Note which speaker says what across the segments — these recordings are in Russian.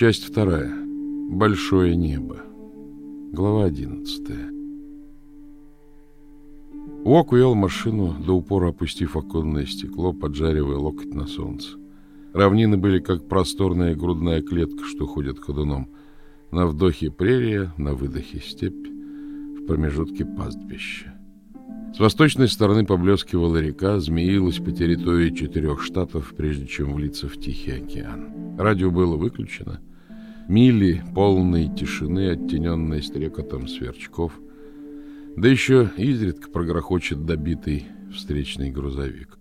Speaker 1: Часть вторая. Большое небо. Глава одиннадцатая. Уок уел машину, до упора опустив оконное стекло, поджаривая локоть на солнце. Равнины были как просторная грудная клетка, что ходит ходуном. На вдохе прерия, на выдохе степь, в промежутке пастбище. С восточной стороны поблескивала река, змеилась по территории четырех штатов, прежде чем влиться в Тихий океан. Радио было выключено. Мили полной тишины, оттененной стрекотом сверчков. Да еще изредка прогрохочет добитый встречный грузовик.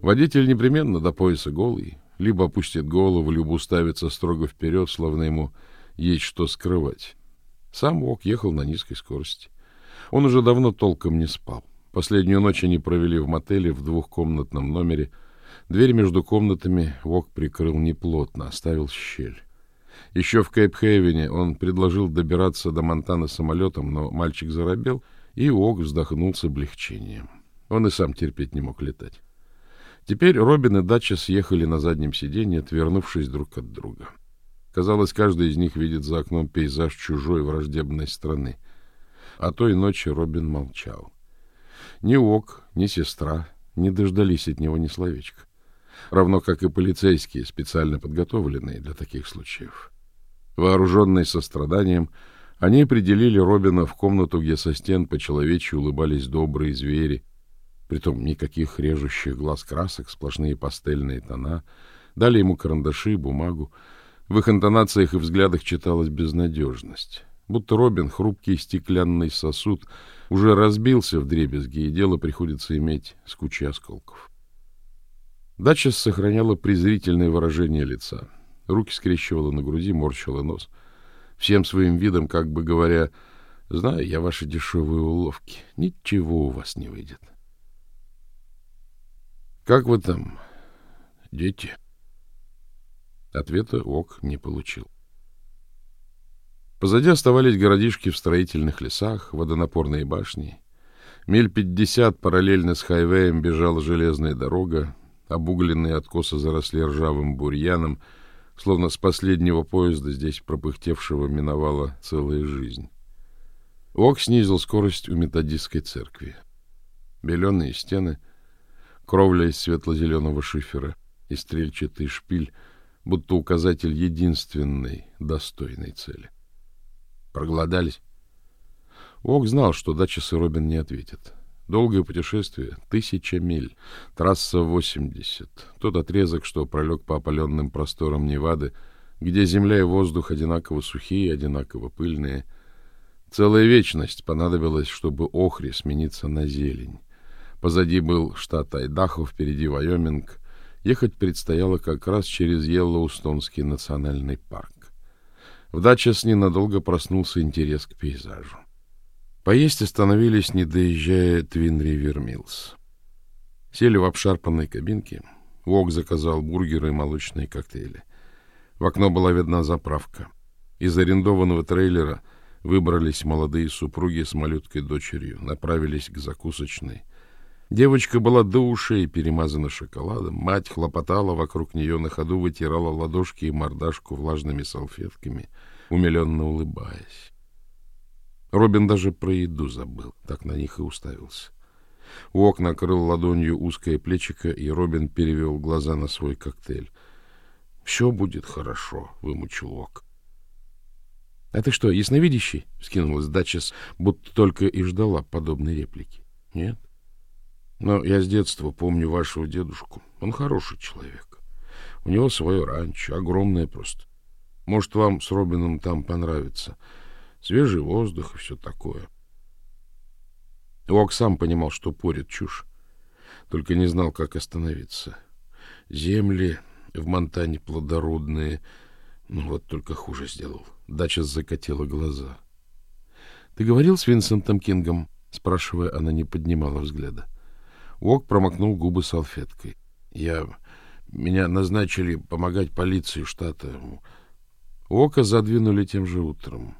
Speaker 1: Водитель непременно до пояса голый, либо опустит голову, либо уставится строго вперед, словно ему есть что скрывать. Сам Вок ехал на низкой скорости. Он уже давно толком не спал. Последнюю ночь они провели в мотеле в двухкомнатном номере. Дверь между комнатами Вок прикрыл неплотно, оставил щель. Еще в Кейп-Хейвене он предложил добираться до Монтаны самолетом, но мальчик заробел, и Вок вздохнул с облегчением. Он и сам терпеть не мог летать. Теперь Робин и Дача съехали на заднем сиденье, отвернувшись друг от друга. Казалось, каждый из них видит за окном пейзаж чужой враждебной страны — а той ночи Робин молчал. Ни Ок, ни сестра не дождались от него ни словечка. Равно как и полицейские, специально подготовленные для таких случаев. Вооруженные состраданием, они определили Робина в комнату, где со стен по-человечьи улыбались добрые звери, притом никаких режущих глаз красок, сплошные пастельные тона, дали ему карандаши и бумагу. В их интонациях и взглядах читалась безнадежность будто Робин, хрупкий стеклянный сосуд, уже разбился в дребезги, и дело приходится иметь с кучей осколков. Дача сохраняла презрительное выражение лица. Руки скрещивала на груди, морщила нос. Всем своим видом, как бы говоря, «Знаю я ваши дешевые уловки. Ничего у вас не выйдет». «Как вы там, дети?» Ответа Ок не получил. Позади оставались городишки в строительных лесах, водонапорные башни. Миль пятьдесят параллельно с хайвеем бежала железная дорога, обугленные откосы заросли ржавым бурьяном, словно с последнего поезда здесь пропыхтевшего миновала целая жизнь. Ок снизил скорость у методистской церкви. Беленые стены, кровля из светло-зеленого шифера и стрельчатый шпиль, будто указатель единственной достойной цели. Проголодались? Ок знал, что Дачес и Робин не ответят. Долгое путешествие, тысяча миль, трасса 80, тот отрезок, что пролег по опаленным просторам Невады, где земля и воздух одинаково сухие, одинаково пыльные. Целая вечность понадобилась, чтобы Охри смениться на зелень. Позади был штат Айдахо, впереди Вайоминг. Ехать предстояло как раз через Йеллоустонский национальный парк. В Датчас ненадолго проснулся интерес к пейзажу. Поесть остановились, не доезжая Твин Ривер Миллс. Сели в обшарпанной кабинке. Вок заказал бургеры и молочные коктейли. В окно была видна заправка. Из арендованного трейлера выбрались молодые супруги с малюткой дочерью, направились к закусочной. Девочка была до ушей перемазана шоколадом. Мать хлопотала вокруг нее на ходу, вытирала ладошки и мордашку влажными салфетками, умиленно улыбаясь. Робин даже про еду забыл, так на них и уставился. У окна накрыл ладонью узкое плечико, и Робин перевел глаза на свой коктейль. — Все будет хорошо, — вымучил Ок. — А ты что, ясновидящий? — скинулась Датчес, будто только и ждала подобной реплики. — Нет. Но я с детства помню вашего дедушку. Он хороший человек. У него свое ранчо, огромное просто. Может, вам с Робином там понравится. Свежий воздух и все такое. Уок сам понимал, что порит чушь, только не знал, как остановиться. Земли в Монтане плодородные, ну вот только хуже сделал. Дача закатила глаза. — Ты говорил с Винсентом Кингом? — спрашивая, она не поднимала взгляда. — Вок промокнул губы салфеткой. Я... Меня назначили помогать полиции штата. Ока задвинули тем же утром.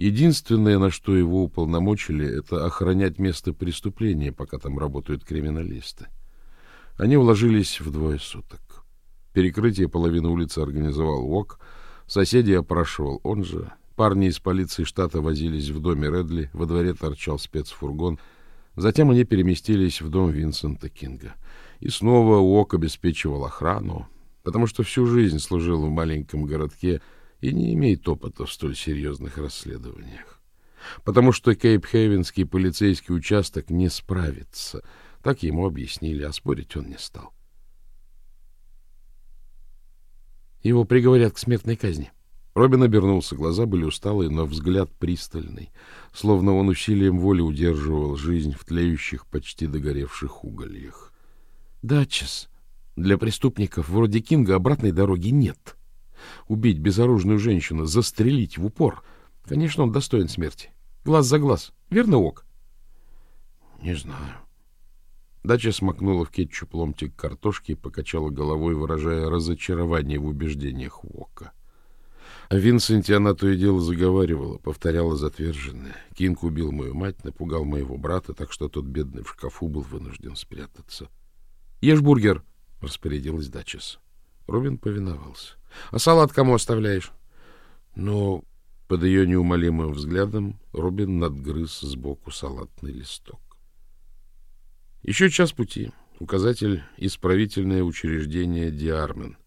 Speaker 1: Единственное, на что его уполномочили, это охранять место преступления, пока там работают криминалисты. Они уложились в двое суток. Перекрытие половины улицы организовал УОК, соседей опрашивал он же. Парни из полиции штата возились в доме Редли, во дворе торчал спецфургон. Затем они переместились в дом Винсента Кинга. И снова УОК обеспечивал охрану, потому что всю жизнь служил в маленьком городке и не имеет опыта в столь серьезных расследованиях. Потому что Кейп-Хейвенский полицейский участок не справится. Так ему объяснили, а спорить он не стал. Его приговорят к смертной казни. Робин обернулся, глаза были усталые, но взгляд пристальный, словно он усилием воли удерживал жизнь в тлеющих, почти догоревших угольях. — Датчес, для преступников вроде Кинга обратной дороги нет. Убить безоружную женщину, застрелить в упор. Конечно, он достоин смерти. Глаз за глаз. Верно, Ок? — Не знаю. Дача смакнула в кетчуп ломтик картошки и покачала головой, выражая разочарование в убеждениях Вока. О Винсенте она то и дело заговаривала, повторяла затверженное. Кинг убил мою мать, напугал моего брата, так что тот бедный в шкафу был вынужден спрятаться. — Ешь бургер! — распорядилась Дачес. Робин повиновался. — А салат кому оставляешь? Но под ее неумолимым взглядом Робин надгрыз сбоку салатный листок. Еще час пути. Указатель «Исправительное учреждение Диармен».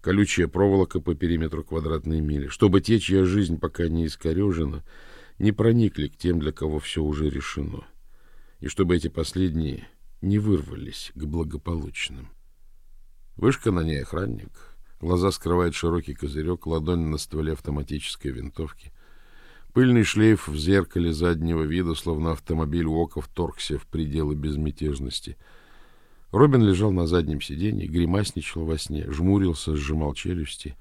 Speaker 1: Колючая проволока по периметру квадратной мили, чтобы те, чья жизнь пока не искорежена, не проникли к тем, для кого все уже решено, и чтобы эти последние не вырвались к благополучным. Вышка на ней охранник, глаза скрывает широкий козырек, ладонь на стволе автоматической винтовки — Пыльный шлейф в зеркале заднего вида, словно автомобиль Уоков, торгся в пределы безмятежности. Робин лежал на заднем сиденье, гримасничал во сне, жмурился, сжимал челюсти.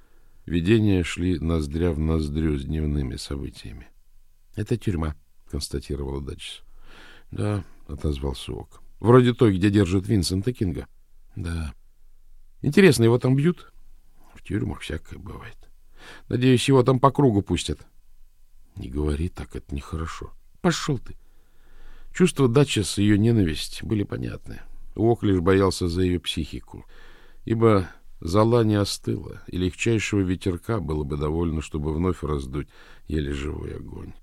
Speaker 1: Видения шли ноздря в ноздрю с дневными событиями. — Это тюрьма, — констатировала Датчис. — Да, — отозвался Уок. — Вроде той, где держат Винсента Кинга. — Да. — Интересно, его там бьют? — В тюрьмах всякое бывает. Надеюсь, его там по кругу пустят. — не говори так, это нехорошо. Пошел ты. Чувства Дача с ее ненависть были понятны. Уок лишь боялся за ее психику, ибо зала не остыла, и легчайшего ветерка было бы довольно, чтобы вновь раздуть еле живой огонь.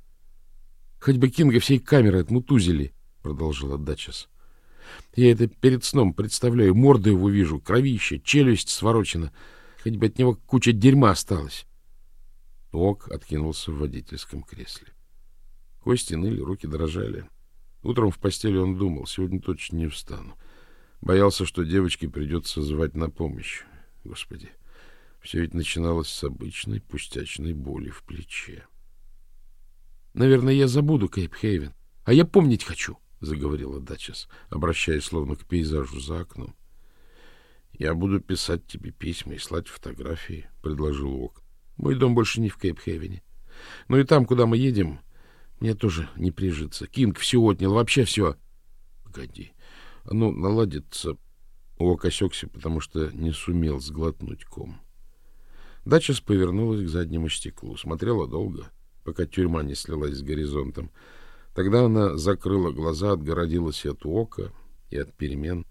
Speaker 1: — Хоть бы Кинга всей камеры отмутузили, — продолжила Дачес. — Я это перед сном представляю, морду его вижу, кровище, челюсть сворочена, хоть бы от него куча дерьма осталась. Ок откинулся в водительском кресле. Кости ныли, руки дрожали. Утром в постели он думал, сегодня точно не встану. Боялся, что девочке придется звать на помощь. Господи, все ведь начиналось с обычной пустячной боли в плече. — Наверное, я забуду Кейп-Хейвен. А я помнить хочу, — заговорила Дачес, обращаясь словно к пейзажу за окном. — Я буду писать тебе письма и слать фотографии, — предложил Ок. Мой дом больше не в Кейп-Хевене. Но и там, куда мы едем, мне тоже не прижиться. Кинг все отнял, вообще все. Погоди. Оно наладится. Ок осекся, потому что не сумел сглотнуть ком. Дачес повернулась к заднему стеклу. Смотрела долго, пока тюрьма не слилась с горизонтом. Тогда она закрыла глаза, отгородилась от ока и от перемен,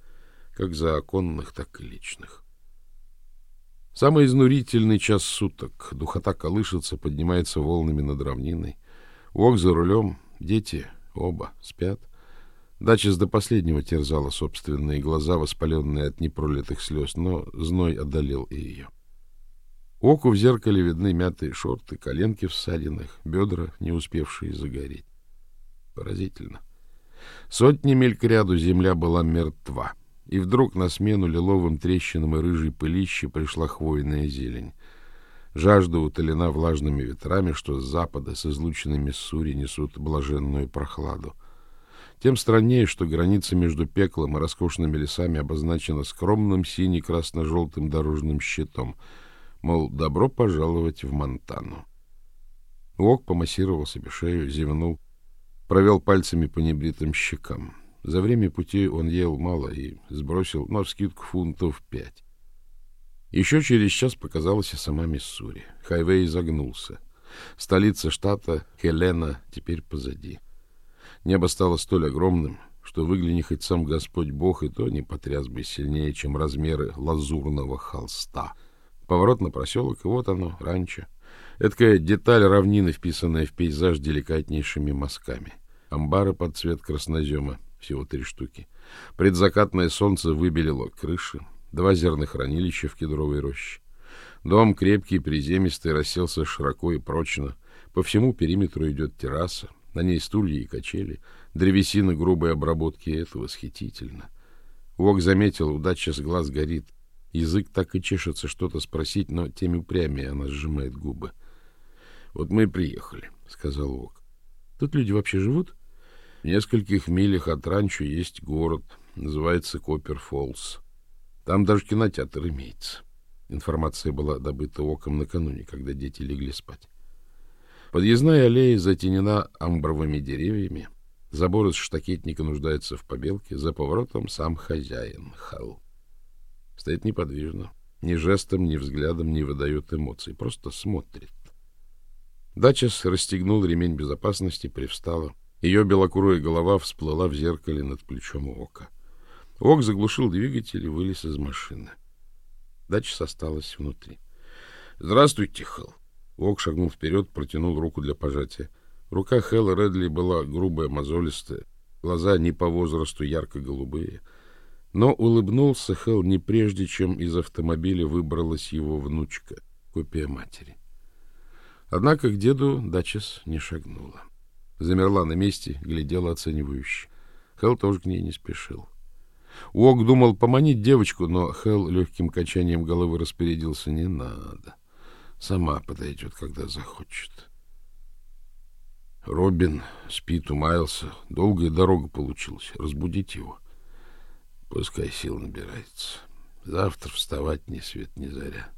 Speaker 1: как законных, так и личных. Самый изнурительный час суток. Духота колышется, поднимается волнами над равниной. Вок за рулем, дети оба спят. Дача до последнего терзала собственные глаза, воспаленные от непролитых слез, но зной одолел и ее. Оку в зеркале видны мятые шорты, коленки в ссадинах, бедра, не успевшие загореть. Поразительно. Сотни миль к ряду земля была мертва. — и вдруг на смену лиловым трещинам и рыжей пылище пришла хвойная зелень. Жажда утолена влажными ветрами, что с запада с излученными Миссури несут блаженную прохладу. Тем страннее, что граница между пеклом и роскошными лесами обозначена скромным сине-красно-желтым дорожным щитом, мол, добро пожаловать в Монтану. Уок помассировал себе шею, зевнул, провел пальцами по небритым щекам. За время пути он ел мало и сбросил на вскидку фунтов пять. Еще через час показалась и сама Миссури. Хайвей загнулся. Столица штата, Хелена, теперь позади. Небо стало столь огромным, что выгляни хоть сам Господь Бог, и то не потряс бы сильнее, чем размеры лазурного холста. Поворот на проселок, и вот оно, ранчо. Эдакая деталь равнины, вписанная в пейзаж деликатнейшими мазками. Амбары под цвет краснозема, всего три штуки. Предзакатное солнце выбелило крыши, два зернохранилища в кедровой роще. Дом крепкий, приземистый, расселся широко и прочно. По всему периметру идет терраса, на ней стулья и качели, древесина грубой обработки, это восхитительно. Вок заметил, удача с глаз горит. Язык так и чешется что-то спросить, но тем упрямее она сжимает губы. — Вот мы и приехали, — сказал Вок. — Тут люди вообще живут? В нескольких милях от ранчо есть город, называется Коппер-Фоллс. Там даже кинотеатр имеется. Информация была добыта оком накануне, когда дети легли спать. Подъездная аллея затенена амбровыми деревьями. Забор из штакетника нуждается в побелке. За поворотом сам хозяин, Хал. Стоит неподвижно. Ни жестом, ни взглядом не выдает эмоций. Просто смотрит. Дачес расстегнул ремень безопасности, привстала. Ее белокурая голова всплыла в зеркале над плечом ока. Ок заглушил двигатель и вылез из машины. Дачес осталась внутри. — Здравствуйте, Хал. Вок шагнул вперед, протянул руку для пожатия. Рука Хэлла Редли была грубая, мозолистая, глаза не по возрасту ярко-голубые. Но улыбнулся Хэл не прежде, чем из автомобиля выбралась его внучка, копия матери. Однако к деду Дачес не шагнула. Замерла на месте, глядела оценивающе. Хэл тоже к ней не спешил. Уок думал поманить девочку, но Хэл легким качанием головы распорядился «не надо». Сама подойдет, когда захочет. Робин спит, умаялся. Долгая дорога получилась. Разбудить его. Пускай сил набирается. Завтра вставать ни свет ни заря.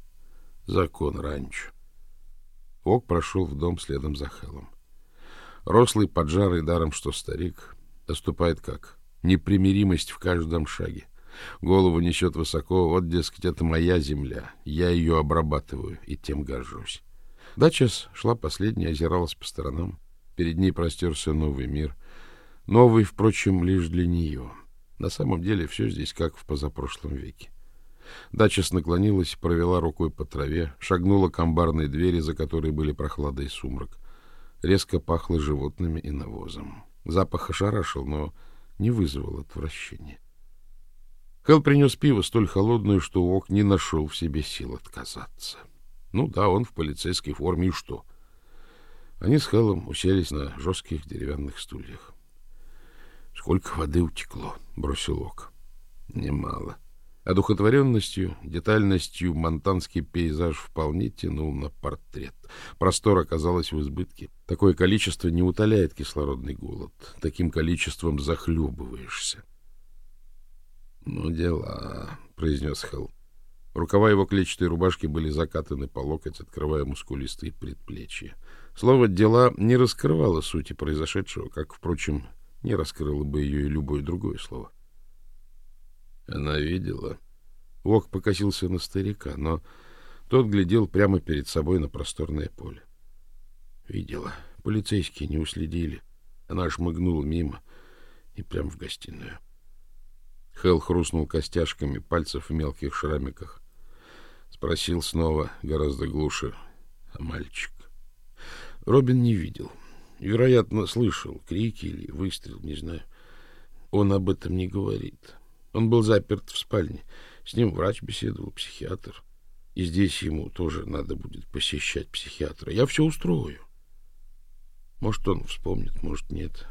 Speaker 1: Закон раньше. Ок прошел в дом следом за Хелом. Рослый, поджарый, даром что старик, оступает как непримиримость в каждом шаге. Голову несет высоко, вот, дескать, это моя земля, я ее обрабатываю и тем горжусь. Дача шла последняя, озиралась по сторонам. Перед ней простерся новый мир. Новый, впрочем, лишь для нее. На самом деле все здесь как в позапрошлом веке. Дачес наклонилась, провела рукой по траве, шагнула к амбарной двери, за которой были прохлада и сумрак. Резко пахло животными и навозом. Запах ошарашил, но не вызвал отвращения. Хелл принес пиво столь холодное, что Ок не нашел в себе сил отказаться. Ну да, он в полицейской форме, и что? Они с Хеллом уселись на жестких деревянных стульях. — Сколько воды утекло? — бросил Ок. — Немало. Одухотворенностью, детальностью монтанский пейзаж вполне тянул на портрет. Простор оказалось в избытке. Такое количество не утоляет кислородный голод. Таким количеством захлебываешься. Ну, дела, произнес Хелл. Рукава его клетчатой рубашки были закатаны по локоть, открывая мускулистые предплечья. Слово «дела» не раскрывало сути произошедшего, как, впрочем, не раскрыло бы ее и любое другое слово. Она видела. Ок покосился на старика, но тот глядел прямо перед собой на просторное поле. Видела. Полицейские не уследили. Она шмыгнула мимо и прямо в гостиную. Хел хрустнул костяшками пальцев в мелких шрамиках. Спросил снова, гораздо глуше, а мальчик? Робин не видел. Вероятно, слышал крики или выстрел, не знаю. Он об этом не говорит. Он был заперт в спальне. С ним врач беседовал, психиатр. И здесь ему тоже надо будет посещать психиатра. Я все устрою. Может, он вспомнит, может, нет.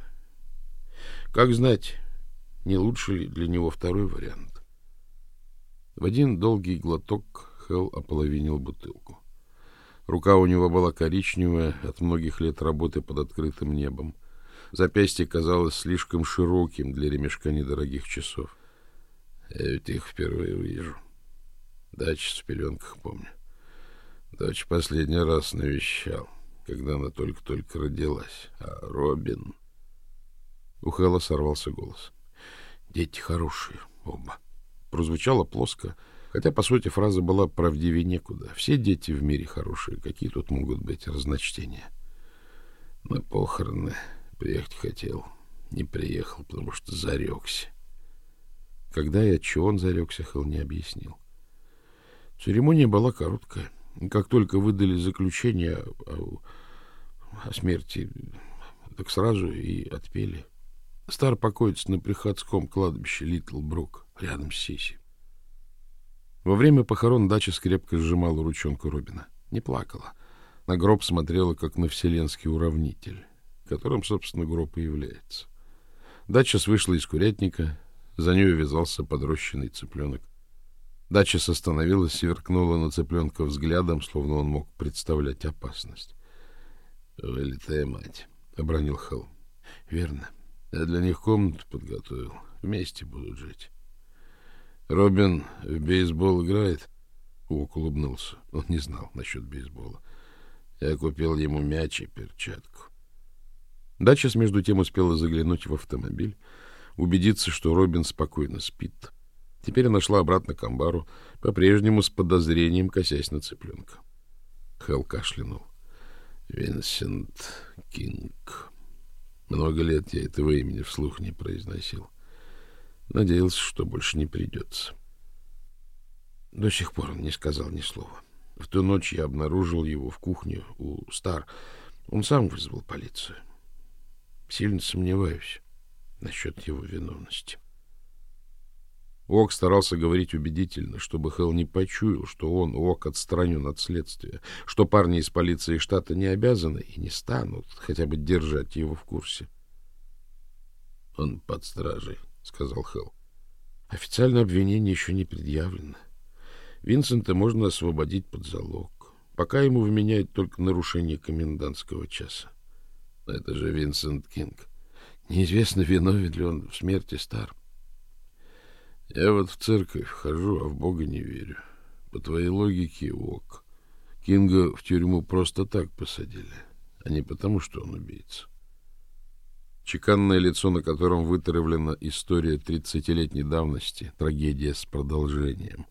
Speaker 1: Как знать, не лучше ли для него второй вариант? В один долгий глоток Хелл ополовинил бутылку. Рука у него была коричневая от многих лет работы под открытым небом. Запястье казалось слишком широким для ремешка недорогих часов. Я ведь их впервые вижу. Дача в пеленках помню. Дочь последний раз навещал, когда она только-только родилась. А Робин... У Хэлла сорвался голос. Дети хорошие оба. Прозвучало плоско, хотя, по сути, фраза была правдивее некуда. Все дети в мире хорошие. Какие тут могут быть разночтения? На похороны приехать хотел. не приехал, потому что зарекся. Когда и от чего он зарекся, Хелл не объяснил. Церемония была короткая. Как только выдали заключение о, о смерти, так сразу и отпели. Стар покоится на приходском кладбище Литл Брук, рядом с Сиси. Во время похорон дача скрепко сжимала ручонку Робина. Не плакала. На гроб смотрела, как на вселенский уравнитель, которым, собственно, гроб и является. Дача вышла из курятника, за ней увязался подрощенный цыпленок. Дача остановилась и сверкнула на цыпленка взглядом, словно он мог представлять опасность. — Вылитая мать, — обронил Хелл. — Верно. Я для них комнату подготовил. Вместе будут жить. — Робин в бейсбол играет? Уок улыбнулся. Он не знал насчет бейсбола. Я купил ему мяч и перчатку. Дача между тем успела заглянуть в автомобиль, убедиться, что Робин спокойно спит. Теперь она шла обратно к амбару, по-прежнему с подозрением косясь на цыпленка. Хелл кашлянул. Винсент Кинг. Много лет я этого имени вслух не произносил. Надеялся, что больше не придется. До сих пор он не сказал ни слова. В ту ночь я обнаружил его в кухне у Стар. Он сам вызвал полицию. Сильно сомневаюсь насчет его виновности. Ок старался говорить убедительно, чтобы Хелл не почуял, что он, Ок, отстранен от следствия, что парни из полиции штата не обязаны и не станут хотя бы держать его в курсе. — Он под стражей, — сказал Хелл. — Официальное обвинение еще не предъявлено. Винсента можно освободить под залог, пока ему вменяют только нарушение комендантского часа. — Это же Винсент Кинг. Неизвестно, виновен ли он в смерти стар. Я вот в церковь хожу, а в Бога не верю. По твоей логике, ок. Кинга в тюрьму просто так посадили, а не потому, что он убийца. Чеканное лицо, на котором вытравлена история тридцатилетней давности, трагедия с продолжением.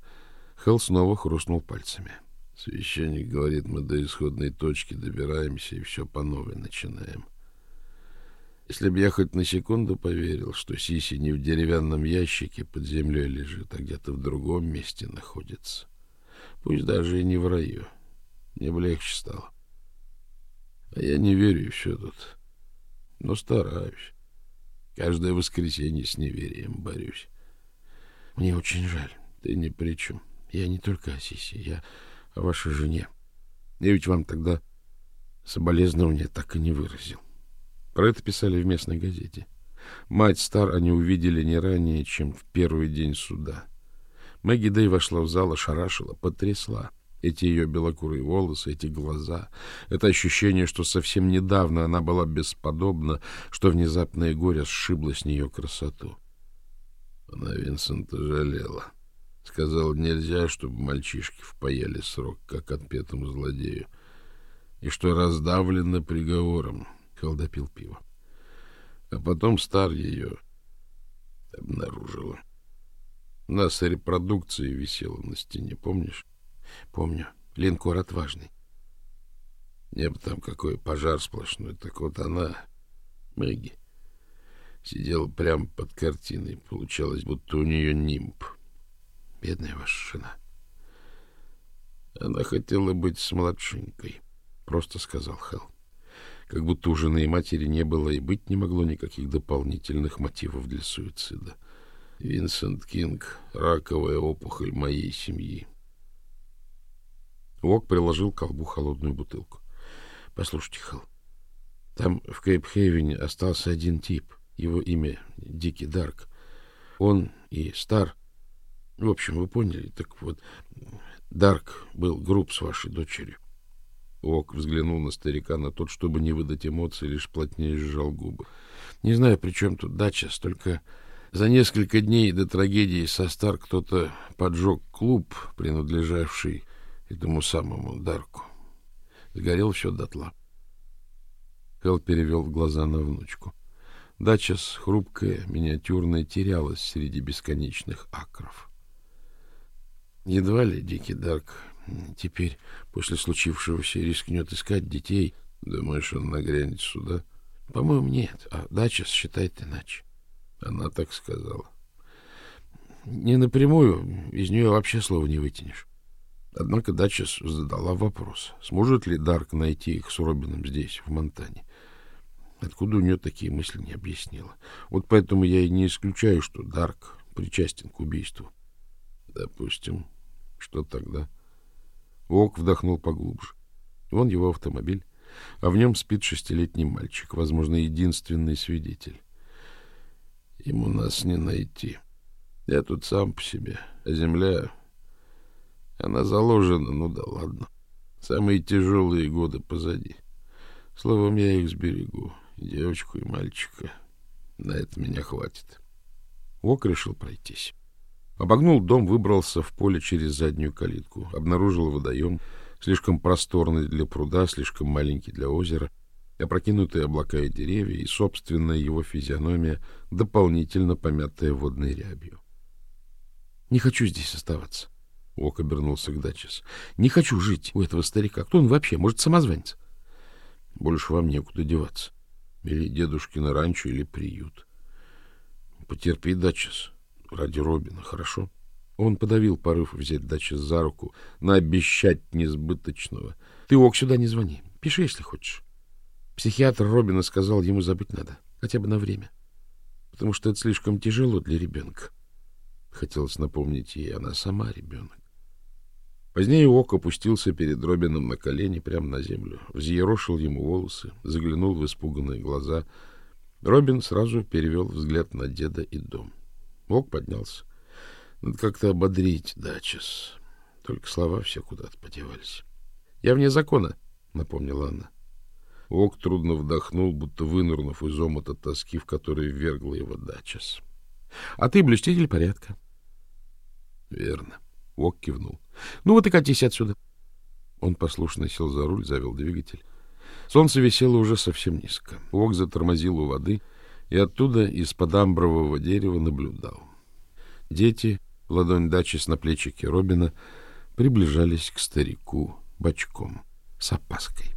Speaker 1: Хелл снова хрустнул пальцами. Священник говорит, мы до исходной точки добираемся и все по новой начинаем. — если бы я хоть на секунду поверил, что Сиси не в деревянном ящике под землей лежит, а где-то в другом месте находится, пусть даже и не в раю, мне бы легче стало. А я не верю все тут, но стараюсь. Каждое воскресенье с неверием борюсь. Мне очень жаль, ты ни при чем. Я не только о Сиси, я о вашей жене. Я ведь вам тогда соболезнования так и не выразил. Про это писали в местной газете. Мать Стар они увидели не ранее, чем в первый день суда. Мэгги Дэй вошла в зал, ошарашила, потрясла. Эти ее белокурые волосы, эти глаза, это ощущение, что совсем недавно она была бесподобна, что внезапное горе сшибло с нее красоту. Она Винсента жалела. Сказал, нельзя, чтобы мальчишки впаяли срок, как отпетому злодею, и что раздавлено приговором. Хелл допил пиво. А потом Стар ее обнаружила. У нас репродукция висела на стене, помнишь? Помню. Линкор отважный. Небо там какой пожар сплошной. Так вот она, Мэгги, сидела прямо под картиной. Получалось, будто у нее нимб. Бедная ваша жена. Она хотела быть с младшенькой, просто сказал Хелл как будто у жены и матери не было и быть не могло никаких дополнительных мотивов для суицида. Винсент Кинг — раковая опухоль моей семьи. Уок приложил к колбу холодную бутылку. — Послушайте, Хелл, там в Кейп-Хейвене остался один тип. Его имя Дикий Дарк. Он и Стар... В общем, вы поняли. Так вот, Дарк был груб с вашей дочерью. Ок взглянул на старика, на тот, чтобы не выдать эмоций, лишь плотнее сжал губы. Не знаю, при чем тут дача, столько... За несколько дней до трагедии со Стар кто-то поджег клуб, принадлежавший этому самому Дарку. Сгорел все дотла. Хелл перевел глаза на внучку. Дача с хрупкая, миниатюрная, терялась среди бесконечных акров. Едва ли Дикий Дарк Теперь, после случившегося, рискнет искать детей. Думаешь, он нагрянет сюда?
Speaker 2: — По-моему, нет. А дача считает иначе.
Speaker 1: Она так сказала.
Speaker 2: Не напрямую, из нее вообще слова не вытянешь. Однако Датчес задала вопрос, сможет ли Дарк найти их с Робином здесь, в Монтане. Откуда у нее такие мысли не объяснила. Вот поэтому я и не исключаю, что Дарк причастен к убийству.
Speaker 1: Допустим. Что тогда?
Speaker 2: Ок вдохнул поглубже. Вон его автомобиль, а в нем спит шестилетний мальчик, возможно, единственный свидетель.
Speaker 1: Ему нас не найти. Я тут сам по себе, а земля... Она заложена, ну да ладно. Самые тяжелые годы позади. Словом, я их сберегу, девочку, и мальчика. На это меня хватит.
Speaker 2: Ок решил пройтись. Обогнул дом, выбрался в поле через заднюю калитку. Обнаружил водоем, слишком просторный для пруда, слишком маленький для озера, опрокинутые облака и деревья, и собственная его физиономия, дополнительно помятая водной рябью. — Не хочу здесь оставаться. Ок обернулся к Дачес. — Не хочу жить у этого старика. Кто он вообще? Может, самозванец? — Больше вам некуда деваться. Или дедушкина ранчо, или приют. Потерпи, Дачес, ради Робина, хорошо? Он подавил порыв взять Дачес за руку, наобещать несбыточного. Ты, Ок, сюда не звони. Пиши, если хочешь. Психиатр Робина сказал, ему забыть надо, хотя бы на время. Потому что это слишком тяжело для ребенка. Хотелось напомнить ей, она сама ребенок. Позднее Ок опустился перед Робином на колени прямо на землю, взъерошил ему волосы, заглянул в испуганные глаза. Робин сразу перевел взгляд на деда и дом. Ок поднялся. Надо как-то ободрить Дачес. Только слова все куда-то подевались. — Я вне закона, — напомнила она. Ок трудно вдохнул, будто вынырнув из омута тоски, в который ввергла его Дачес. — А ты блюститель порядка. — Верно. Ок кивнул. — Ну вот и катись отсюда. Он послушно сел за руль, завел двигатель. Солнце висело уже совсем низко. Ок затормозил у воды и оттуда из-под амбрового дерева наблюдал. Дети, ладонь дачи на плечике Робина, приближались к старику бочком с опаской.